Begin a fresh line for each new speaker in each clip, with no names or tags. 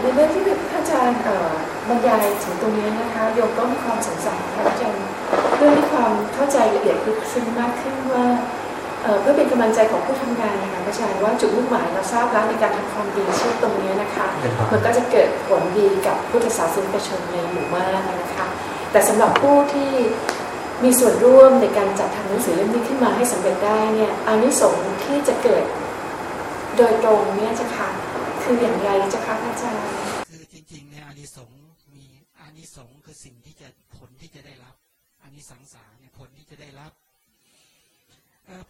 ในเรื่องที่พระอาจารย์บรรยายถึงตรงนี้นะคะโยมก็มีความสงสัยพระอาจารย์เพื่อให้ความเข้าใจละเอียดลึกซึ้งมากขึ้นว่าเพื่อเป็นกำลังใจของผู้ทำงานนะคะพระอาจารย์ว่าจุดมุ่งหมายเราทราบแล้วในการทำความดีเช่นตรงนี้นะคะ มันก็จะเกิดผลดีกับพุทธศาสนิกชนในหมู่มากนะคะ แต่สำหรับผู้ที่มีส่วนร่วมในการจัดทำหนังสือเล่มนี้ขึ้นมาให้สำเร็จได้เนี่ยอานิสงส์ที่จะเกิดโดยตรงเนี่ยจะค่ะ คืออย่างไรจะคะอาจารย์
คือจริงๆเนี่ยอานิสงส์มีอานิสงส์คือสิ่งที่จะผลที่จะได้รับอานิสังสารเนี่ยผลที่จะได้รับ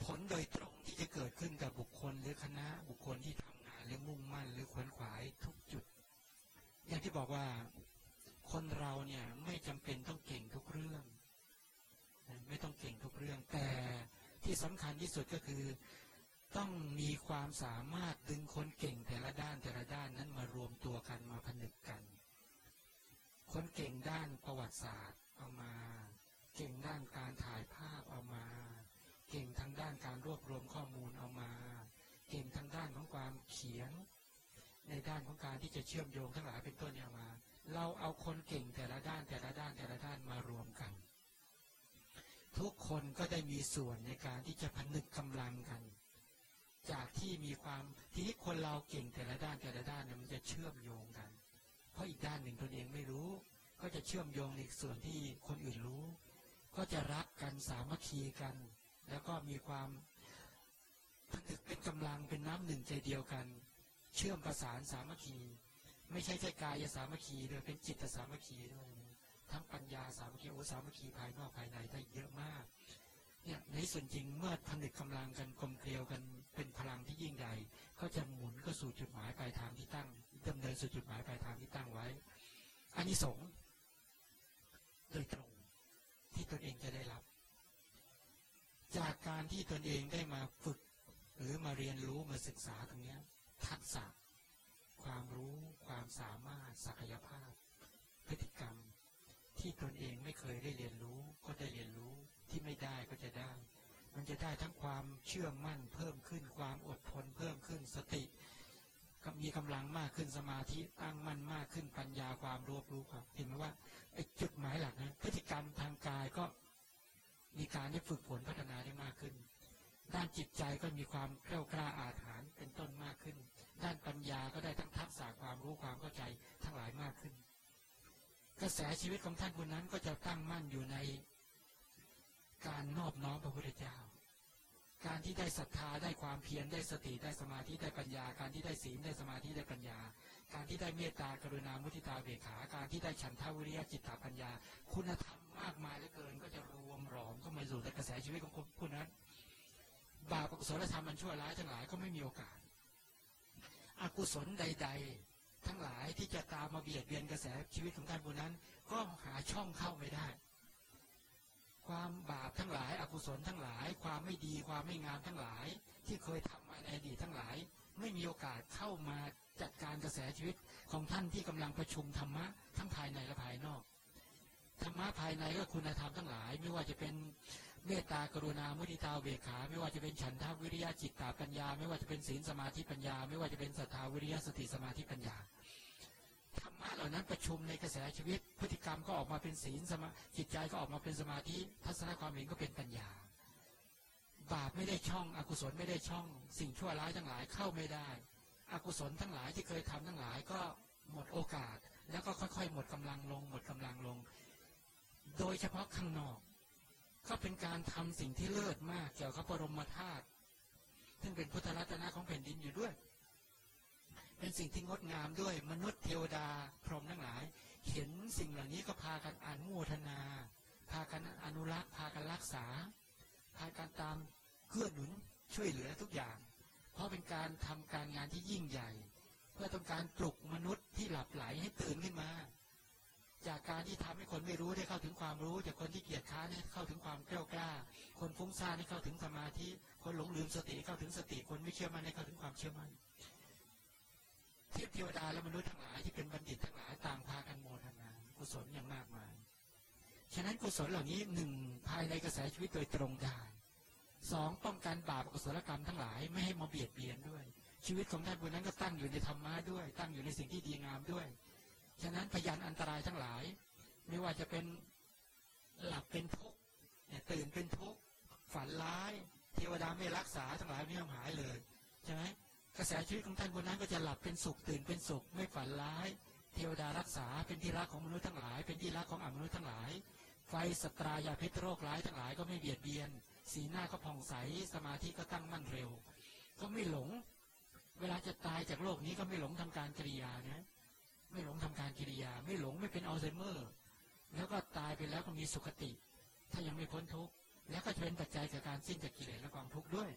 ผลโดยตรงที่จะเกิดขึ้นกับบุคคลหรือคณะบุคคลที่ทำงานหรือมุ่งมั่น หรือขวนขวายทุกจุด อย่างที่บอกว่าคนเราเนี่ยไม่จำเป็นต้องเก่งทุกเรื่อง ไม่ต้องเก่งทุกเรื่อง แต่ที่สำคัญที่สุดก็คือ ต้องมีความสามารถดึงคนเก่งแต่ละด้านแต่ละด้านนั้นมารวมตัวกันมาผนึกกัน คนเก่งด้านประวัติศาสตร์เอามา เก่งด้านการถ่ายภาพเอามา เก่งทางด้านการรวบรวมข้อมูลเอามา เก่งทางด้านของความเขียน ในด้านของการที่จะเชื่อมโยงทั้งหลายเป็นต้นเนี่ยมา เราเอาคนเก่งแต่ละด้านแต่ละด้านแต่ละด้านมารวมกัน ทุกคนก็ได้มีส่วนในการที่จะผนึกกำลังกัน จากที่มีความทีนี้คนเราเก่งแต่ละด้านแต่ละด้านเนี่ยมันจะเชื่อมโยงกัน เพราะอีกด้านหนึ่งตนเองไม่รู้ ก็จะเชื่อมโยงในส่วนที่คนอื่นรู้ ก็จะรักกันสามัคคีกัน แล้วก็มีความผนึกเป็นกำลังเป็นน้ำหนึ่งใจเดียวกัน เชื่อมประสานสามัคคี ไม่ใช่แค่กายสามัคคีด้วยเป็นจิตสามัคคีด้วยทั้งปัญญาสามัคคีโอสามัคคีภายนอกภายในได้เยอะมากเนี่ยในส่วนจริงเมื่อผนึกกำลังกันกลมเกลียวกัน เป็นพลังที่ยิ่งใหญ่ก็จะหมุนก็สู่จุดหมายปลายทางที่ตั้งดำเนินสู่จุดหมายปลายทางที่ตั้งไว้อันนี้สงโดยตรงที่ตนเองจะได้รับ จากการที่ตนเองได้มาฝึก หรือมาเรียนรู้มาศึกษาตรงนี้ทักษะ ความรู้ความสามารถศักยภาพ พฤติกรรม ที่ตนเองไม่เคยได้เรียนรู้ ก็ได้เรียนรู้ที่ไม่ได้ก็จะได้ มันจะได้ทั้งความเชื่อมั่นเพิ่มขึ้นความอดทนเพิ่มขึ้นสติก็มีกำลังมากขึ้นสมาธิตั้งมั่นมากขึ้นปัญญาความรวบรู้ครับเห็นไหมว่าไอ้จุดหมายหลักนะพฤติกรรมทางกายก็มีการได้ฝึกฝนพัฒนาได้มากขึ้น ด้านจิตใจก็มีความแกล้วกล้าอาถรรพ์เป็นต้นมากขึ้น ด้านปัญญาก็ได้ทั้งทักษะความรู้ความเข้าใจทั้งหลายมากขึ้น กระแสชีวิตของท่านคนนั้นก็จะตั้งมั่นอยู่ใน การนอบน้อมพระพุทธเจ้า การที่ได้ศรัทธาได้ความเพียรได้สติได้สมาธิได้ปัญญา การที่ได้ศีลได้สมาธิได้ปัญญา การที่ได้เมตตากรุณามุทิตาเบกขา การที่ได้ฉันทาวิริยะจิตตปัญญา คุณธรรมมากมายเหลือเกิน ก็จะรวมหลอมเข้ามาสู่ในกระแสชีวิตของคุณนั้น บาปอกุศลธรรมมันชั่วร้ายทั้งหลายก็ไม่มีโอกาส อกุศลใด ๆ ทั้งหลายที่จะตามมาเบียดเบียนกระแสชีวิตของท่านคนนั้น ก็หาช่องเข้าไม่ได้ ศลทั้งหลาย ความไม่ดีความไม่งามทั้งหลาย ที่เคยทำมาในอดีตทั้งหลาย ไม่มีโอกาสเข้ามาจัดการกระแสชีวิตของท่านที่กำลังประชุมธรรมะทั้งภายในและภายนอกธรรมะภายในก็คุณธรรมทั้งหลาย ไม่ว่าจะเป็นเมตตากรุณามุทิตาเบกขา ไม่ว่าจะเป็นฉันทาวิริยะจิตตาปัญญา ไม่ว่าจะเป็นศีลสมาธิปัญญา ไม่ว่าจะเป็นศรัทธาวิริยะสติสมาธิปัญญาธรรมะเหล่านั้นประชุมในกระแสชีวิตพฤต กรรมก็ออกมาเป็นศีลสมาจิตใจก็ออกมาเป็นสมาธิทัศนความเห็นก็เป็นปัญญา บาปไม่ได้ช่อง อกุศลไม่ได้ช่อง สิ่งชั่วร้ายทั้งหลายเข้าไม่ได้ อกุศลทั้งหลายที่เคยทำทั้งหลายก็หมดโอกาส แล้วก็ค่อยๆ หมดกำลังลง หมดกำลังลง โดยเฉพาะข้างนอก ก็เป็นการทำสิ่งที่เลิศมากเกี่ยวกับปรมธาตุซึ่งเป็นพุทธรัตนะของแผ่นดินอยู่ด้วย เป็นสิ่งที่งดงามด้วยมนุษย์เทวดาพรหมทั้งหลาย เห็นสิ่งเหล่านี้ก็พากันอนุโมทนา พากันอนุรักษ์ พากันรักษา พากันตามเกื้อหนุนช่วยเหลือทุกอย่าง เพราะเป็นการทำการงานที่ยิ่งใหญ่ เพื่อต้องการปลุกมนุษย์ที่หลับไหลให้ตื่นขึ้นมา จากการที่ทำให้คนไม่รู้ได้เข้าถึงความรู้ จากคนที่เกียจค้านให้เข้าถึงความกล้ากล้า คนฟุ้งซ่านให้เข้าถึงสมาธิ คนหลงลืมสติเข้าถึงสติ คนไม่เชื่อมั่นให้เข้าถึงความเชื่อมั่นเทพเทวดาและมนุษย์ทั้งหลายที่เป็นบัณฑิตทั้งหลายต่างพากัน กุศลอย่างมากมาย ฉะนั้นกุศลเหล่านี้หนึ่งภายในกระแสชีวิตโดยตรงได้สองป้องกันบาปอกุศลกรรมทั้งหลายไม่ให้มาเบียดเบียนด้วย ชีวิตของท่านผู้นั้นก็ตั้งอยู่ในธรรมะด้วย ตั้งอยู่ในสิ่งที่ดีงามด้วย ฉะนั้นพยานอันตรายทั้งหลาย ไม่ว่าจะเป็นหลับเป็นทุกข์เนี่ยตื่นเป็นทุกข์ฝันร้าย เทวดาไม่รักษาทั้งหลายไม่ยอมหายเลยใช่ไหมกระแสชีวิตของท่านคนนั้นก็จะหลับเป็นสุขตื่นเป็นสุขไม่ฝันร้าย เทวดารักษาเป็นที่รักของมนุษย์ทั้งหลาย เป็นที่รักของอมนุษย์ทั้งหลาย ไฟสตรายาพิษโรคร้ายทั้งหลายก็ไม่เบียดเบียน สีหน้าก็ผ่องใสสมาธิก็ตั้งมั่นเร็ว ก็ไม่หลง เวลาจะตายจากโลกนี้ก็ไม่หลงทำการกิริยานะไม่หลงทำการกิริยา ไม่หลงไม่เป็นอัลไซเมอร์ แล้วก็ตายไปแล้วก็มีสุขติ ถ้ายังไม่พ้นทุกข์แล้วก็จะเป็นปัจจัยกับการสิ้นจากกิเลสและกองทุกข์ด้วย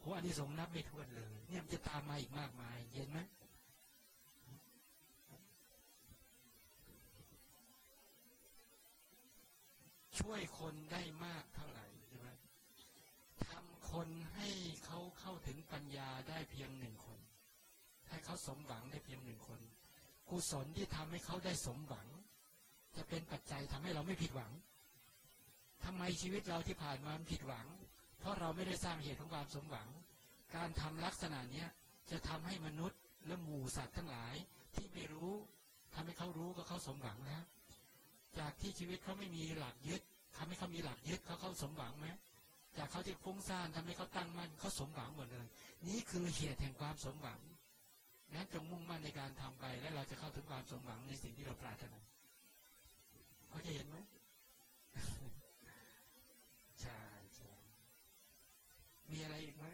โหอันนี้สงนับไม่ถ้วนเลย เนี่ยมันจะตามมาอีกมากมายเย็นไหม ช่วยคนได้มากเท่าไหร่ใช่ไหมทำคนให้เขาเข้าถึงปัญญาได้เพียงหนึ่งคน ให้เขาสมหวังได้เพียงหนึ่งคน กุศลที่ทำให้เขาได้สมหวัง จะเป็นปัจจัยทำให้เราไม่ผิดหวังทำไมชีวิตเราที่ผ่านมามันผิดหวัง เพราะเราไม่ได้สร้างเหตุของความสมหวัง การทำลักษณะเนี้ยจะทำให้มนุษย์และหมู่สัตว์ทั้งหลายที่ไม่รู้ทำให้เขารู้ก็เขาสมหวังนะ จากที่ชีวิตเขาไม่มีหลักยึดทำให้เขามีหลักยึดเขาเขาสมหวังไหมจากเขาที่ฟุ้งซ่านทำให้เขาตั้งมั่นเขาสมหวังหมดเลย นี่คือเหตุแห่งความสมหวังนั้นจงมุ่งมั่นในการทำไป และเราจะเข้าถึงความสมหวังในสิ่งที่เราปรารถนาเขาจะเห็นไหมใช่ใช่มีอะไรอีกไหม